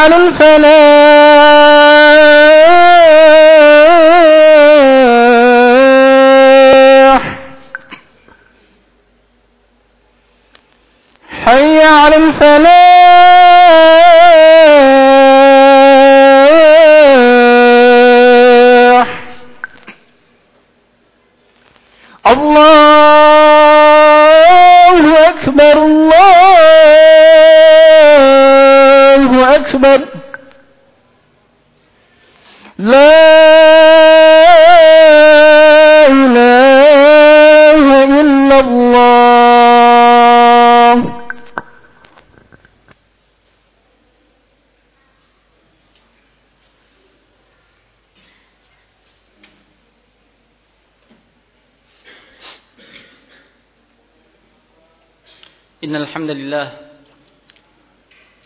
على الفلاح حي على الفلاح الله أكبر الله. أكبر. لا إله إلا الله. إن الحمد لله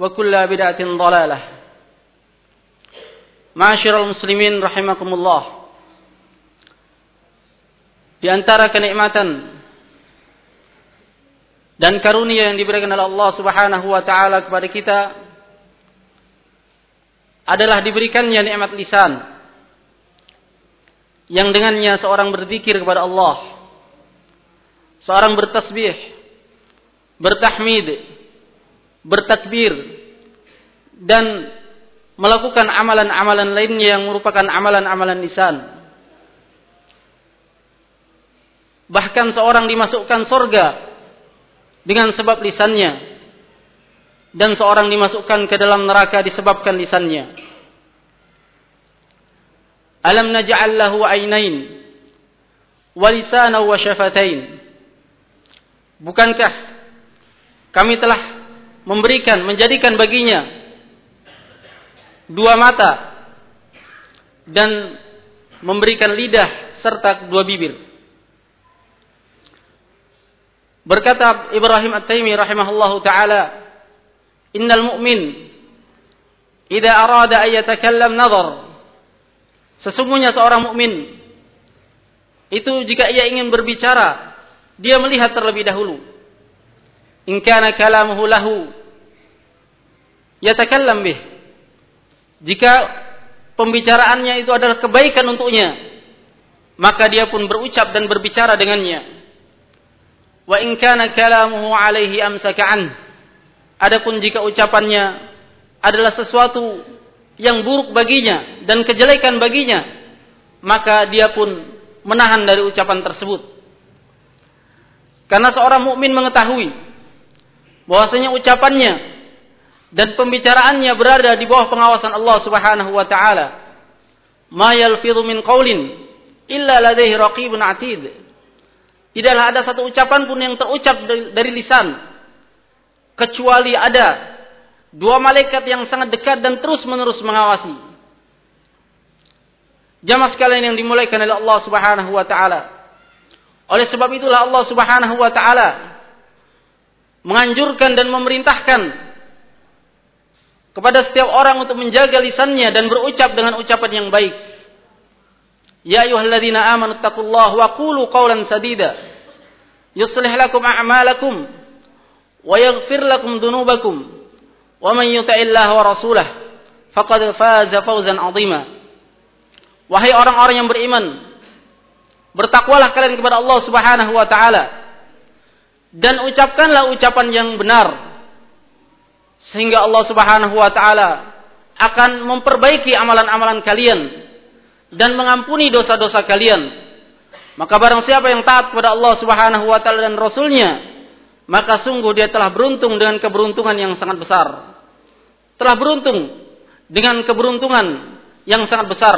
وكل بدعة ضلالة معاشر المسلمين رحمكم الله di antara kenikmatan dan karunia yang diberikan oleh Allah Subhanahu wa taala kepada kita adalah diberikannya nikmat lisan yang dengannya seorang berzikir kepada Allah seorang bertasbih bertahmid bertakbir dan melakukan amalan-amalan lainnya yang merupakan amalan-amalan lisan. Bahkan seorang dimasukkan surga dengan sebab lisannya dan seorang dimasukkan ke dalam neraka disebabkan lisannya. Alam naj'al lahu ainain wa lisana wa syafatain bukankah kami telah memberikan menjadikan baginya dua mata dan memberikan lidah serta dua bibir. Berkata Ibrahim At-Taimi rahimahullahu taala, "Innal mu'min idza arada an yatakallam nadhar." Sesungguhnya seorang mukmin itu jika ia ingin berbicara, dia melihat terlebih dahulu. In kana kalamuhu lahu yatakallam bih. Jika pembicaraannya itu adalah kebaikan untuknya, maka dia pun berucap dan berbicara dengannya Wa in kana kalamuhu alaihi amsaka an. Adapun jika ucapannya adalah sesuatu yang buruk baginya dan kejelekan baginya, maka dia pun menahan dari ucapan tersebut. Karena seorang mukmin mengetahui bahwasanya ucapannya dan pembicaraannya berada di bawah pengawasan Allah Subhanahu wa taala. Ma yalfidhu min qaulin illa ladaihi raqibun atid. Tidaklah ada satu ucapan pun yang terucap dari, lisan. Kecuali ada dua malaikat yang sangat dekat dan terus menerus mengawasi. Jamaah sekalian yang dimulaikan oleh Allah Subhanahu wa taala. Oleh sebab itulah Allah Subhanahu wa taala menganjurkan dan memerintahkan kepada setiap orang untuk menjaga lisannya dan berucap dengan ucapan yang baik. Ya ayyuhalladzina amanu taqullaha wa qulu qawlan sadida yuslih lakum a'malakum wa yaghfir lakum dunubakum wa man yuti'illah wa rasulah faqad faza fawzan 'azima. Wahai orang-orang yang beriman, bertakwalah kalian kepada Allah Subhanahu wa taala dan ucapkanlah ucapan yang benar sehingga Allah Subhanahu wa taala akan memperbaiki amalan-amalan kalian dan mengampuni dosa-dosa kalian. Maka barang siapa yang taat kepada Allah Subhanahu wa taala dan rasulnya, maka sungguh dia telah beruntung dengan keberuntungan yang sangat besar. Telah beruntung dengan keberuntungan yang sangat besar.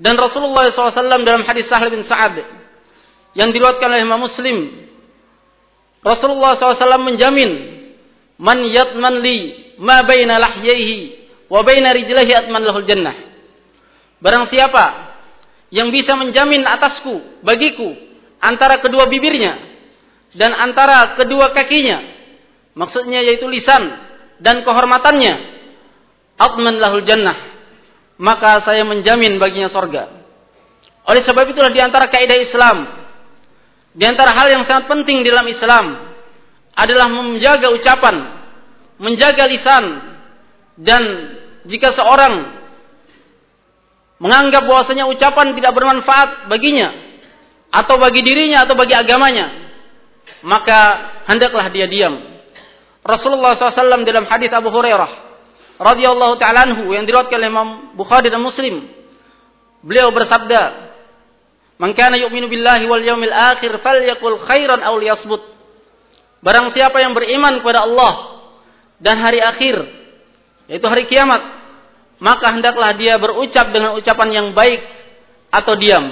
Dan Rasulullah SAW dalam hadis Sahal bin Sa'ad yang diriwayatkan oleh Imam Muslim, Rasulullah SAW menjamin, "Man yatman li ma baina lahyaihi wa baina atman lahul jannah." Barang siapa yang bisa menjamin atasku, bagiku, antara kedua bibirnya dan antara kedua kakinya, maksudnya yaitu lisan dan kehormatannya, atman lahul jannah, maka saya menjamin baginya sorga. Oleh sebab itulah di antara kaidah Islam, di antara hal yang sangat penting dalam Islam adalah menjaga ucapan, menjaga lisan, dan jika seorang menganggap bahwasanya ucapan tidak bermanfaat baginya atau bagi dirinya atau bagi agamanya, maka hendaklah dia diam. Rasulullah SAW dalam hadis Abu Hurairah radhiyallahu taala anhu yang diriwayatkan oleh Imam Bukhari dan Muslim, beliau bersabda, "Man kana yu'minu billahi wal yawmil akhir falyaqul khairan aw liyasmut." Barang siapa yang beriman kepada Allah dan hari akhir, yaitu hari kiamat, maka hendaklah dia berucap dengan ucapan yang baik atau diam.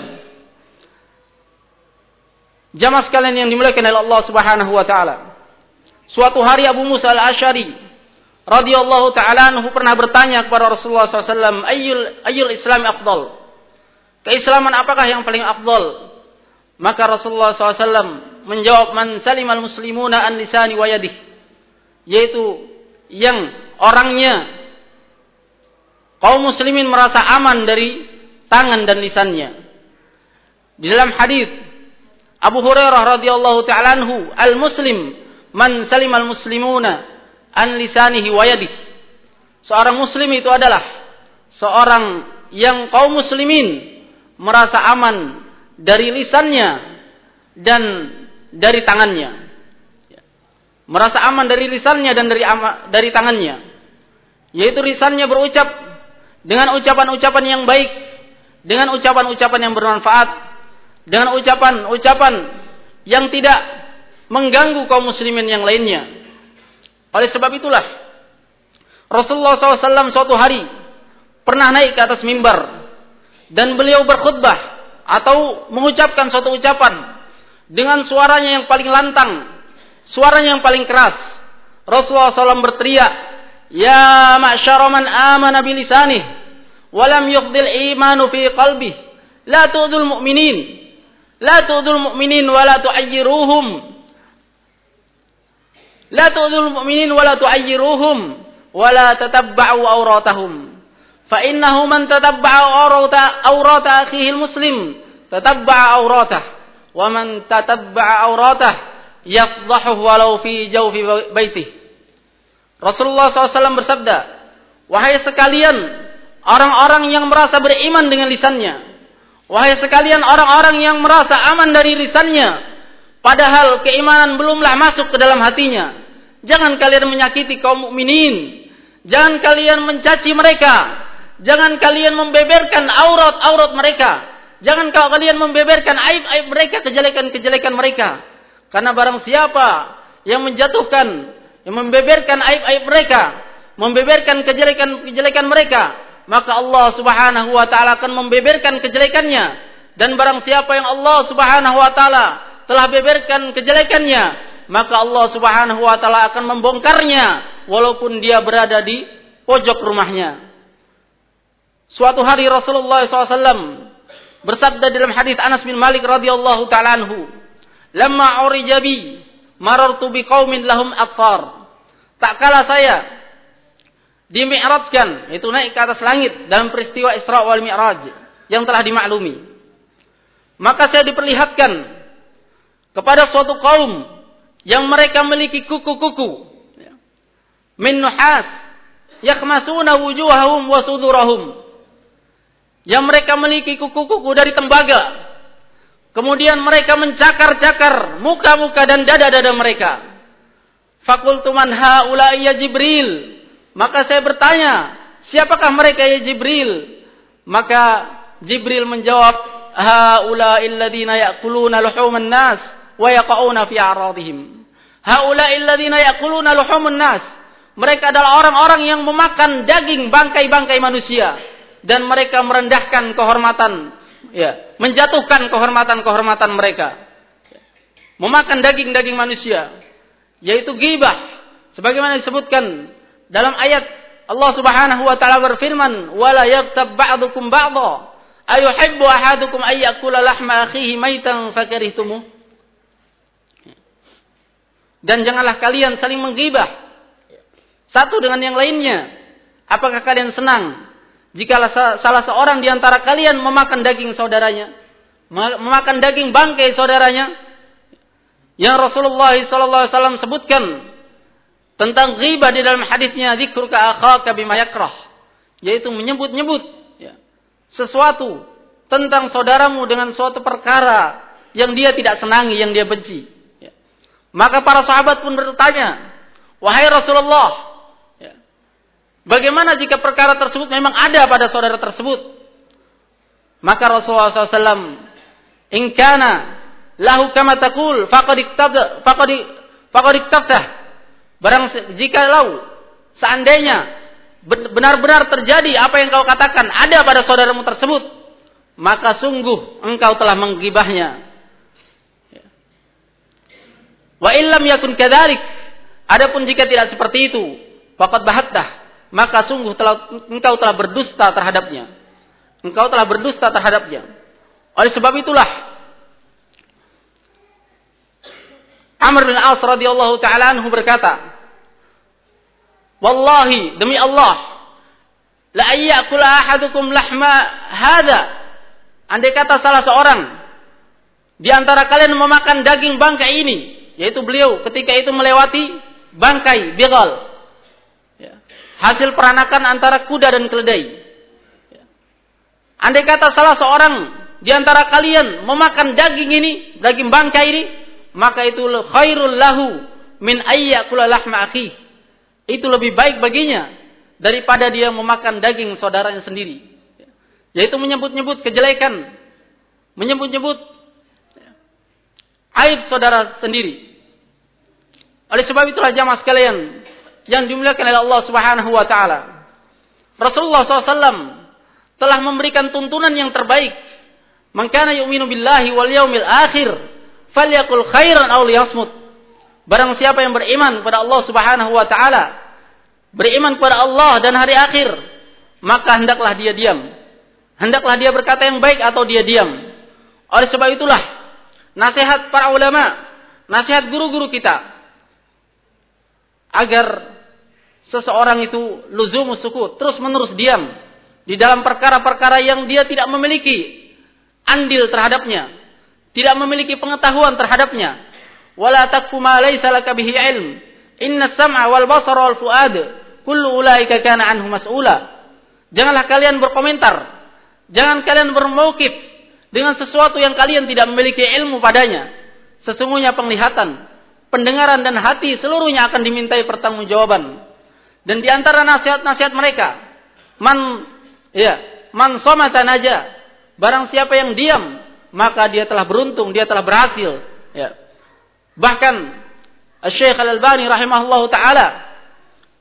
Jamaah sekalian yang dimuliakan oleh Allah Subhanahu wa taala. Suatu hari Abu Musa Al-Asy'ari radhiyallahu taala anhu pernah bertanya kepada Rasulullah SAW, "Ayyul ayyul Islam afdal?" Keislaman apakah yang paling afdal? Maka Rasulullah SAW menjawab, "Man salimal muslimuna an lisani wa yadih." Yaitu yang orangnya kaum muslimin merasa aman dari tangan dan lisannya. Di dalam hadis Abu Hurairah radhiyallahu taala anhu, al-muslim man salimal muslimuna an lisanihi wa yadihi. Seorang muslim itu adalah seorang yang kaum muslimin merasa aman dari lisannya dan dari tangannya. Merasa aman dari lisannya dan dari dari tangannya. Yaitu lisannya berucap dengan ucapan-ucapan yang baik, dengan ucapan-ucapan yang bermanfaat, dengan ucapan-ucapan yang tidak mengganggu kaum muslimin yang lainnya. Oleh sebab itulah Rasulullah SAW suatu hari pernah naik ke atas mimbar dan beliau berkhutbah atau mengucapkan suatu ucapan dengan suaranya yang paling lantang, suaranya yang paling keras. Rasulullah SAW berteriak, Ya ma'syaraman amana bilisanih, walam yukdil imanu fi qalbi, la tuudul mu'minin, la tuudul mu'minin wa la tu'ayyiruhum, la tuudul mu'minin wa la tu'ayyiruhum, wa la tatabba'u awratahum. Fa innahu man tatabba'a awrata awrata akhihi muslim tatabba'a awratah wa man tatabba'a awratah yafdahu walau fi jawfi baitih. Rasulullah SAW bersabda, Wahai sekalian, orang-orang yang merasa beriman dengan lisannya. Wahai sekalian orang-orang yang merasa aman dari lisannya. Padahal keimanan belumlah masuk ke dalam hatinya. Jangan kalian menyakiti kaum mukminin. Jangan kalian mencaci mereka. Jangan kalian membeberkan aurat-aurat mereka. Jangan kalian membeberkan aib-aib mereka, kejelekan-kejelekan mereka. Karena barang siapa yang menjatuhkan yang membeberkan aib-aib mereka, membeberkan kejelekan-kejelekan mereka, maka Allah Subhanahu wa taala akan membeberkan kejelekannya dan barang siapa yang Allah Subhanahu wa taala telah beberkan kejelekannya, maka Allah Subhanahu wa taala akan membongkarnya walaupun dia berada di pojok rumahnya. Suatu hari Rasulullah SAW bersabda dalam hadis Anas bin Malik radhiyallahu taala anhu, "Lamma urijabi marartu biqaumin lahum atfar. Tak kala saya dimi'rajkan, itu naik ke atas langit dalam peristiwa Isra wal Mi'raj yang telah dimaklumi. Maka saya diperlihatkan kepada suatu kaum yang mereka memiliki kuku-kuku min nuhas yakhmasuna wujuhahum wa sudurahum yang mereka memiliki kuku-kuku dari tembaga Kemudian mereka mencakar-cakar muka-muka dan dada-dada mereka. Fakultu man haula ya Jibril. Maka saya bertanya, siapakah mereka ya Jibril? Maka Jibril menjawab, haula illadina ya'kuluna luhuman nas wa yaqauna fi a'radihim. Haula illadina ya'kuluna luhuman nas. Mereka adalah orang-orang yang memakan daging bangkai-bangkai manusia dan mereka merendahkan kehormatan ya, menjatuhkan kehormatan-kehormatan mereka. Memakan daging-daging manusia, yaitu ghibah. Sebagaimana disebutkan dalam ayat Allah Subhanahu wa taala berfirman, "Wala yaghtab ba'dukum ba'dha." Ahadukum ay yakula lahma akhihi maitan fakarihtumuh? Dan janganlah kalian saling menggibah satu dengan yang lainnya. Apakah kalian senang jika salah seorang di antara kalian memakan daging saudaranya, memakan daging bangkai saudaranya, yang Rasulullah SAW sebutkan tentang ghibah di dalam hadisnya zikruka akhaka bima yakrah, yaitu menyebut-nyebut ya, sesuatu tentang saudaramu dengan suatu perkara yang dia tidak senangi, yang dia benci. Ya. Maka para sahabat pun bertanya, wahai Rasulullah, Bagaimana jika perkara tersebut memang ada pada saudara tersebut? Maka Rasulullah SAW, ingkana lahu kama takul faqad Barang jika lau seandainya benar-benar terjadi apa yang kau katakan ada pada saudaramu tersebut, maka sungguh engkau telah menggibahnya. Wa illam yakun kadzalik. Adapun jika tidak seperti itu, faqad bahattah maka sungguh telah, engkau telah berdusta terhadapnya. Engkau telah berdusta terhadapnya. Oleh sebab itulah Amr bin As radhiyallahu taala anhu berkata, "Wallahi demi Allah, la ayyakula ahadukum lahma hadza." Andai kata salah seorang di antara kalian memakan daging bangkai ini, yaitu beliau ketika itu melewati bangkai bigal hasil peranakan antara kuda dan keledai. Andai kata salah seorang di antara kalian memakan daging ini, daging bangkai ini, maka itu khairul lahu min ayyakula lahma akhi. Itu lebih baik baginya daripada dia memakan daging saudaranya sendiri. Yaitu menyebut-nyebut kejelekan, menyebut-nyebut aib saudara sendiri. Oleh sebab itulah jamaah sekalian, yang dimuliakan oleh Allah Subhanahu wa taala. Rasulullah SAW telah memberikan tuntunan yang terbaik. Man kana yu'minu billahi wal yaumil akhir falyakul khairan aw liyasmut. Barang siapa yang beriman kepada Allah Subhanahu wa taala, beriman kepada Allah dan hari akhir, maka hendaklah dia diam. Hendaklah dia berkata yang baik atau dia diam. Oleh sebab itulah nasihat para ulama, nasihat guru-guru kita agar seseorang itu luzumus sukut, terus menerus diam di dalam perkara-perkara yang dia tidak memiliki andil terhadapnya, tidak memiliki pengetahuan terhadapnya. Wala takfu ma laysa laka ilm. Inna sam'a wal basara wal fuad kullu ulaika kana anhu mas'ula. Janganlah kalian berkomentar. Jangan kalian bermukif dengan sesuatu yang kalian tidak memiliki ilmu padanya. Sesungguhnya penglihatan, pendengaran dan hati seluruhnya akan dimintai pertanggungjawaban. Dan di antara nasihat-nasihat mereka, man ya, man somata naja, barang siapa yang diam, maka dia telah beruntung, dia telah berhasil. Ya. Bahkan Syekh Al-Albani rahimahullah taala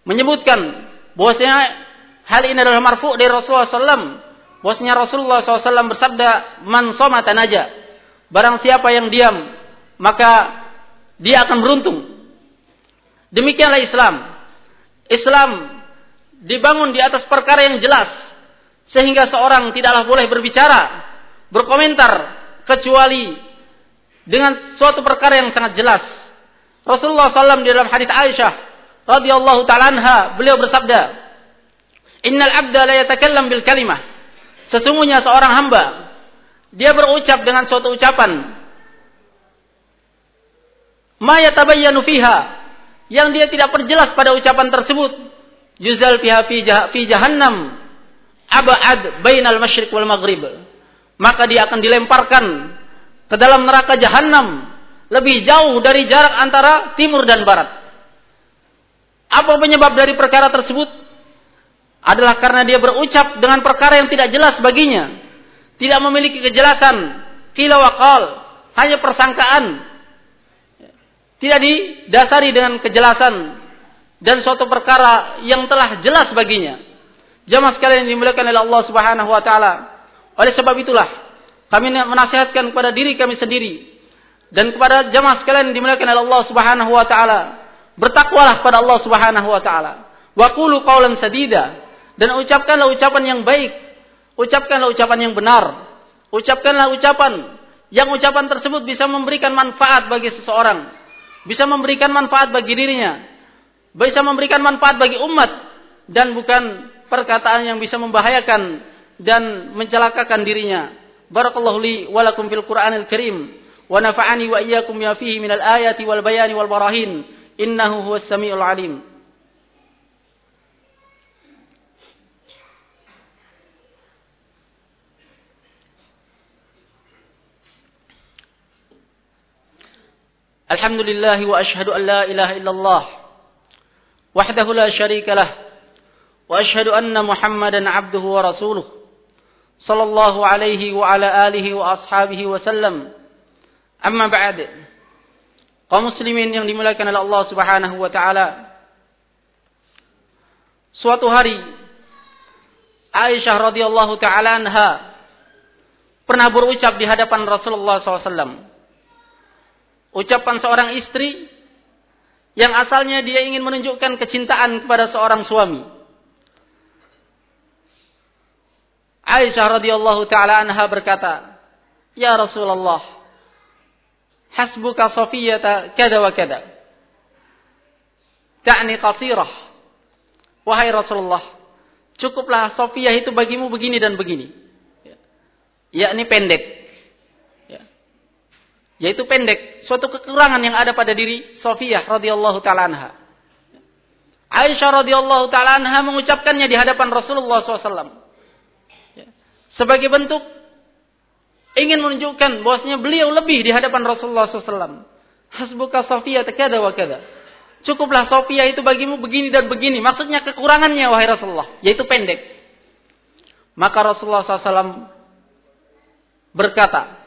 menyebutkan bahwasanya hal ini adalah marfu dari Rasulullah SAW. Bahwasanya Rasulullah SAW bersabda, "Man somata naja." Barang siapa yang diam, maka dia akan beruntung. Demikianlah Islam. Islam dibangun di atas perkara yang jelas sehingga seorang tidaklah boleh berbicara, berkomentar kecuali dengan suatu perkara yang sangat jelas. Rasulullah SAW di dalam hadis Aisyah radhiyallahu taala anha beliau bersabda, "Innal abda la yatakallam bil kalimah." Sesungguhnya seorang hamba dia berucap dengan suatu ucapan ma yatabayyanu fiha yang dia tidak perjelas pada ucapan tersebut yuzal fiha fi jahannam abad bainal masyriq wal maghrib maka dia akan dilemparkan ke dalam neraka jahanam lebih jauh dari jarak antara timur dan barat. Apa penyebab dari perkara tersebut? Adalah karena dia berucap dengan perkara yang tidak jelas baginya. Tidak memiliki kejelasan. Kila wakal. Hanya persangkaan. Tidak didasari dengan kejelasan. Dan suatu perkara yang telah jelas baginya. Jamaah sekalian dimuliakan oleh Allah subhanahu wa ta'ala. Oleh sebab itulah kami menasihatkan kepada diri kami sendiri dan kepada jamaah sekalian dimuliakan oleh Allah Subhanahu wa taala. Bertakwalah kepada Allah Subhanahu wa taala. Wa qulu qawlan sadida dan ucapkanlah ucapan yang baik. Ucapkanlah ucapan yang benar. Ucapkanlah ucapan yang ucapan tersebut bisa memberikan manfaat bagi seseorang, bisa memberikan manfaat bagi dirinya, bisa memberikan manfaat bagi umat dan bukan perkataan yang bisa membahayakan dan mencelakakan dirinya. Barakallahu li wa lakum fil Qur'anil Karim wa nafa'ani wa iyyakum ya fihi minal ayati wal bayani wal barahin innahu huwas samiul alim. الحمد لله واشهد ان لا اله الا الله وحده لا شريك له واشهد ان محمدا عبده ورسوله صلى الله عليه وعلى آله وأصحابه وسلم أما بعد kaum muslimin yang dimuliakan oleh Allah Subhanahu wa taala suatu hari Aisyah radhiyallahu taala anha pernah berucap di hadapan Rasulullah SAW ucapan seorang istri yang asalnya dia ingin menunjukkan kecintaan kepada seorang suami Aisyah radhiyallahu taala anha berkata, "Ya Rasulullah, hasbuka Safiyata kada wa kada." Ta'ni qasirah. Wahai Rasulullah, cukuplah Sofiyah itu bagimu begini dan begini. Ya. Yakni pendek. Ya. Yaitu pendek, suatu kekurangan yang ada pada diri Sofiyah radhiyallahu taala anha. Aisyah radhiyallahu taala mengucapkannya di hadapan Rasulullah SAW sebagai bentuk ingin menunjukkan bahwasanya beliau lebih di hadapan Rasulullah SAW. Hasbuka Sofia tekada wa kada. Cukuplah Sofia itu bagimu begini dan begini. Maksudnya kekurangannya wahai Rasulullah. Yaitu pendek. Maka Rasulullah SAW berkata.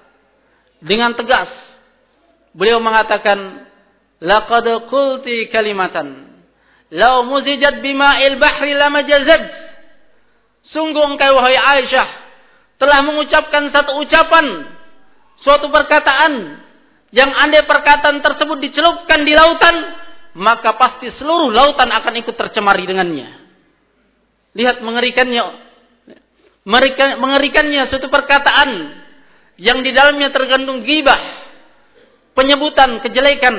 Dengan tegas. Beliau mengatakan. Laqad qulti kalimatan. Lau muzijat bima'il bahri lama jazad. Sungguh engkau wahai Aisyah telah mengucapkan satu ucapan, suatu perkataan yang andai perkataan tersebut dicelupkan di lautan, maka pasti seluruh lautan akan ikut tercemari dengannya. Lihat mengerikannya mengerikannya suatu perkataan yang di dalamnya tergandung gibah, penyebutan kejelekan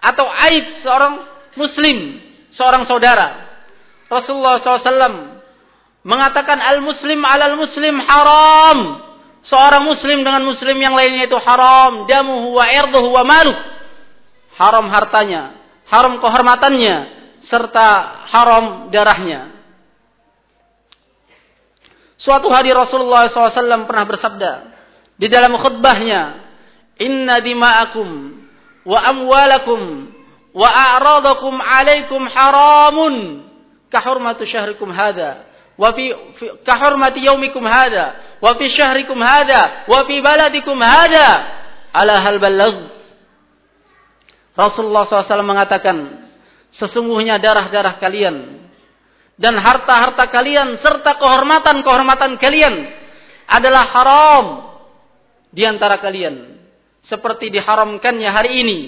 atau aib seorang muslim, seorang saudara. Rasulullah SAW mengatakan al-muslim alal muslim haram. Seorang muslim dengan muslim yang lainnya itu haram. Damuhu wa irduhu wa maluh. Haram hartanya. Haram kehormatannya. Serta haram darahnya. Suatu hari Rasulullah SAW pernah bersabda. Di dalam khutbahnya. Inna dima'akum wa amwalakum wa a'radakum alaikum haramun kahurmatu syahrikum hadha wa fi, kahurmati yaumikum hadha wa fi syahrikum hadha wa fi baladikum hadha ala hal balagh Rasulullah SAW mengatakan sesungguhnya darah-darah kalian dan harta-harta kalian serta kehormatan-kehormatan kalian adalah haram di antara kalian seperti diharamkannya hari ini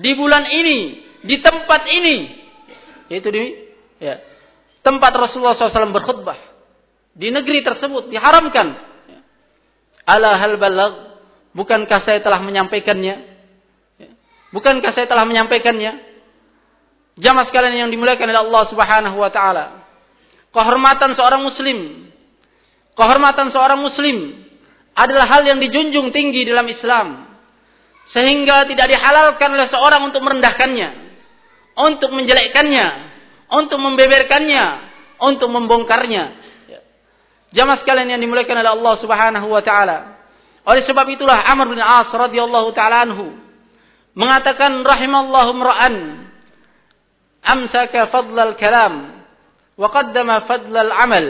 di bulan ini di tempat ini yaitu di ya, tempat Rasulullah SAW berkhutbah di negeri tersebut diharamkan. Ala hal balag, bukankah saya telah menyampaikannya? Bukankah saya telah menyampaikannya? Jamaah sekalian yang dimuliakan oleh Allah Subhanahu wa taala. Kehormatan seorang muslim, kehormatan seorang muslim adalah hal yang dijunjung tinggi dalam Islam. Sehingga tidak dihalalkan oleh seorang untuk merendahkannya, untuk menjelekkannya, untuk membeberkannya, untuk membongkarnya. Ya. Jamaah sekalian yang dimuliakan oleh Allah Subhanahu wa taala. Oleh sebab itulah Amr bin As radhiyallahu taala anhu mengatakan rahimallahu ra'an amsaka fadlal kalam wa qaddama fadlal amal.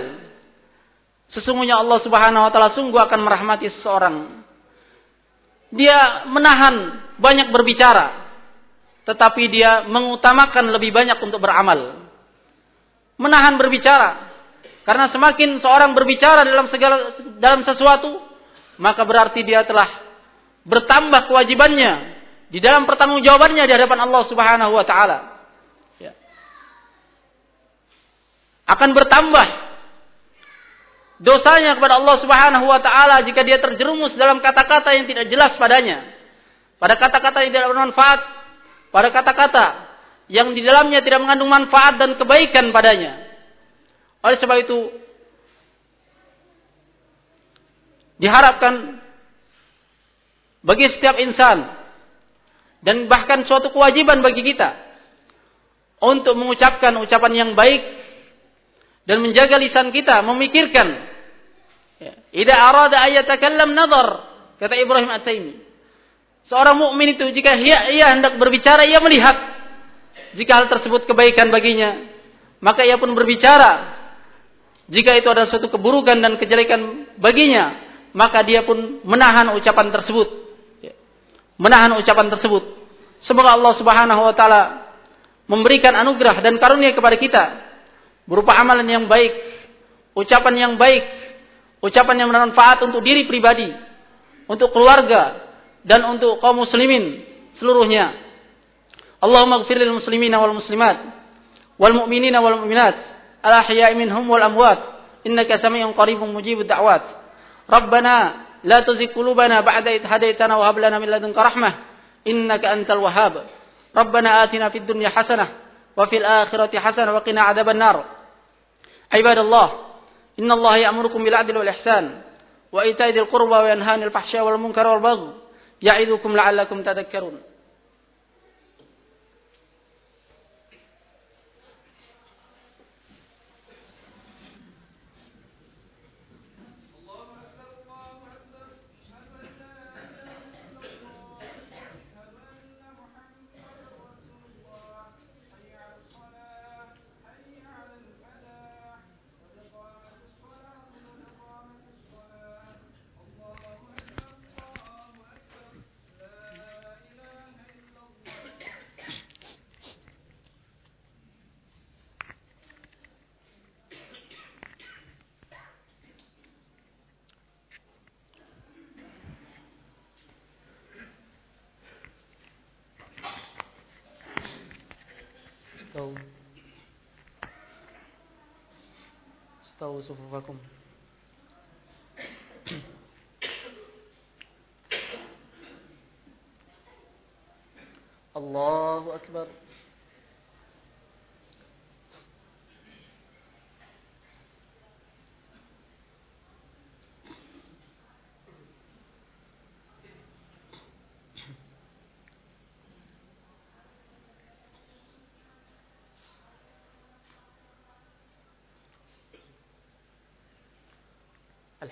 Sesungguhnya Allah Subhanahu wa taala sungguh akan merahmati seseorang. Dia menahan banyak berbicara, tetapi dia mengutamakan lebih banyak untuk beramal menahan berbicara. Karena semakin seorang berbicara dalam segala dalam sesuatu, maka berarti dia telah bertambah kewajibannya di dalam pertanggungjawabannya di hadapan Allah Subhanahu wa taala. Ya. Akan bertambah dosanya kepada Allah Subhanahu wa taala jika dia terjerumus dalam kata-kata yang tidak jelas padanya. Pada kata-kata yang tidak bermanfaat, pada kata-kata yang di dalamnya tidak mengandung manfaat dan kebaikan padanya. Oleh sebab itu, diharapkan bagi setiap insan dan bahkan suatu kewajiban bagi kita untuk mengucapkan ucapan yang baik dan menjaga lisan kita memikirkan ya, ida arada ayatakallam nazar kata Ibrahim At-Taimi seorang mukmin itu jika ia, ia hendak berbicara ia melihat jika hal tersebut kebaikan baginya, maka ia pun berbicara. Jika itu adalah suatu keburukan dan kejelekan baginya, maka dia pun menahan ucapan tersebut. Ya. Menahan ucapan tersebut. Semoga Allah Subhanahu wa taala memberikan anugerah dan karunia kepada kita berupa amalan yang baik, ucapan yang baik, ucapan yang bermanfaat untuk diri pribadi, untuk keluarga, dan untuk kaum muslimin seluruhnya. Allahumma gfir lil muslimina wal muslimat, wal mu'minina wal mu'minat, al ahya'i minhum wal amwat, innaka sami'un qaribun mujibud da'wat. Rabbana la tuzigh qulubana ba'da idh hadaytana wa hablana min ladunka rahmah, innaka antal wahhab. Rabbana atina fid dunya hasanah wa fil akhirati hasanah wa qina adhaban nar. عباد الله إن الله يأمركم بالعدل والإحسان وإيتاء ذي القربى وينهى عن الفحشاء والمنكر والبغي يعظكم لعلكم تذكرون. stove stoves of vacuum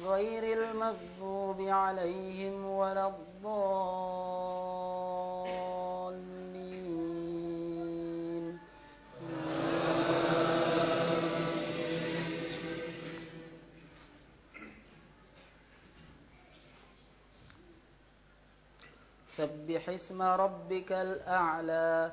غير المغضوب عليهم ولا الضالين. سبح اسم ربك الأعلى.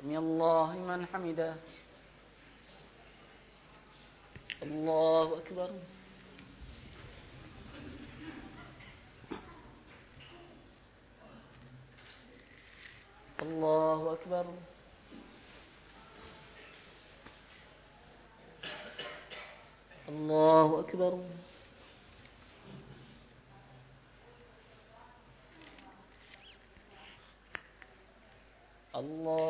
سمي الله من حمده الله أكبر. الله أكبر. الله أكبر. الله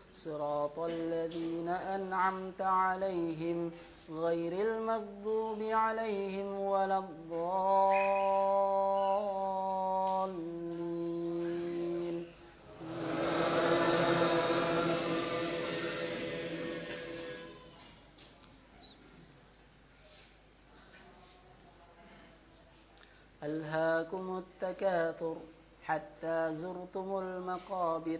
صراط الذين أنعمت عليهم غير المغضوب عليهم ولا الضالين. ألهاكم التكاثر حتى زرتم المقابر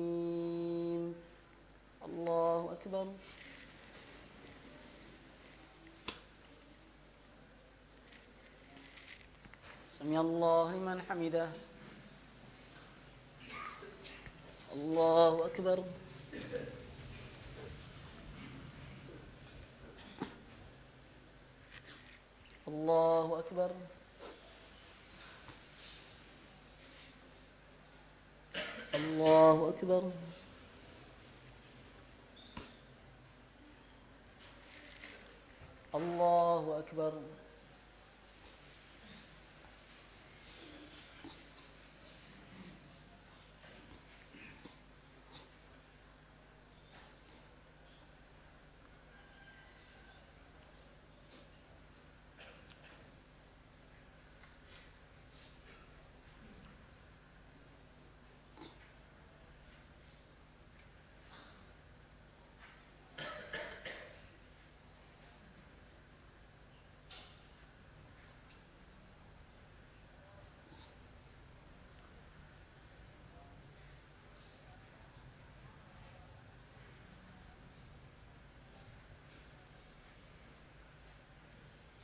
الله أكبر. سمي الله من حمده. الله أكبر. الله أكبر. الله أكبر. الله أكبر.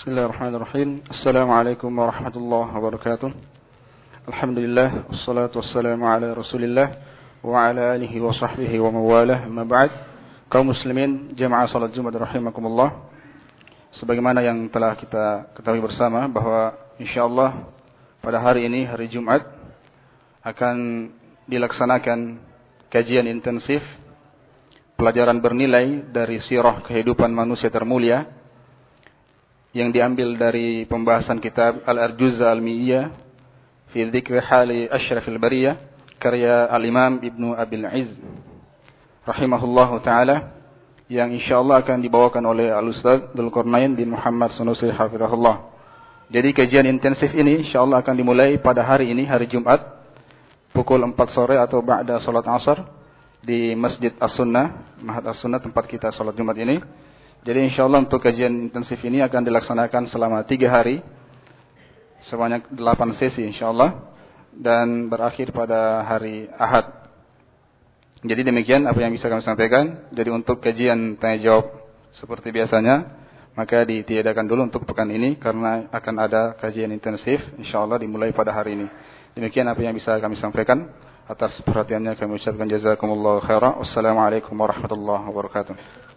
بسم الله الرحمن الرحيم السلام عليكم ورحمة الله وبركاته الحمد لله والصلاة والسلام على رسول الله وعلى آله وصحبه ومواله أما بعد kaum muslimin jemaah salat Jumat rahimakumullah sebagaimana yang telah kita ketahui bersama bahwa insyaallah pada hari ini hari Jumat akan dilaksanakan kajian intensif pelajaran bernilai dari sirah kehidupan manusia termulia yang diambil dari pembahasan kitab Al-Arjuzza Al-Mi'iyah fi dzikri hali asyrafil bariyah karya Al-Imam Ibnu Abil Izz rahimahullahu taala yang insyaallah akan dibawakan oleh Al-Ustaz Dzulqarnain bin Muhammad Sunusi hafizahullah. Jadi kajian intensif ini insyaallah akan dimulai pada hari ini hari Jumat pukul 4 sore atau ba'da salat asar di Masjid As-Sunnah, Mahat As-Sunnah tempat kita salat Jumat ini. Jadi insya Allah untuk kajian intensif ini akan dilaksanakan selama tiga hari. Sebanyak delapan sesi insya Allah. Dan berakhir pada hari Ahad. Jadi demikian apa yang bisa kami sampaikan. Jadi untuk kajian tanya jawab seperti biasanya. Maka ditiadakan dulu untuk pekan ini. Karena akan ada kajian intensif. Insya Allah dimulai pada hari ini. Demikian apa yang bisa kami sampaikan. Atas perhatiannya kami ucapkan jazakumullah khairah. Wassalamualaikum warahmatullahi wabarakatuh.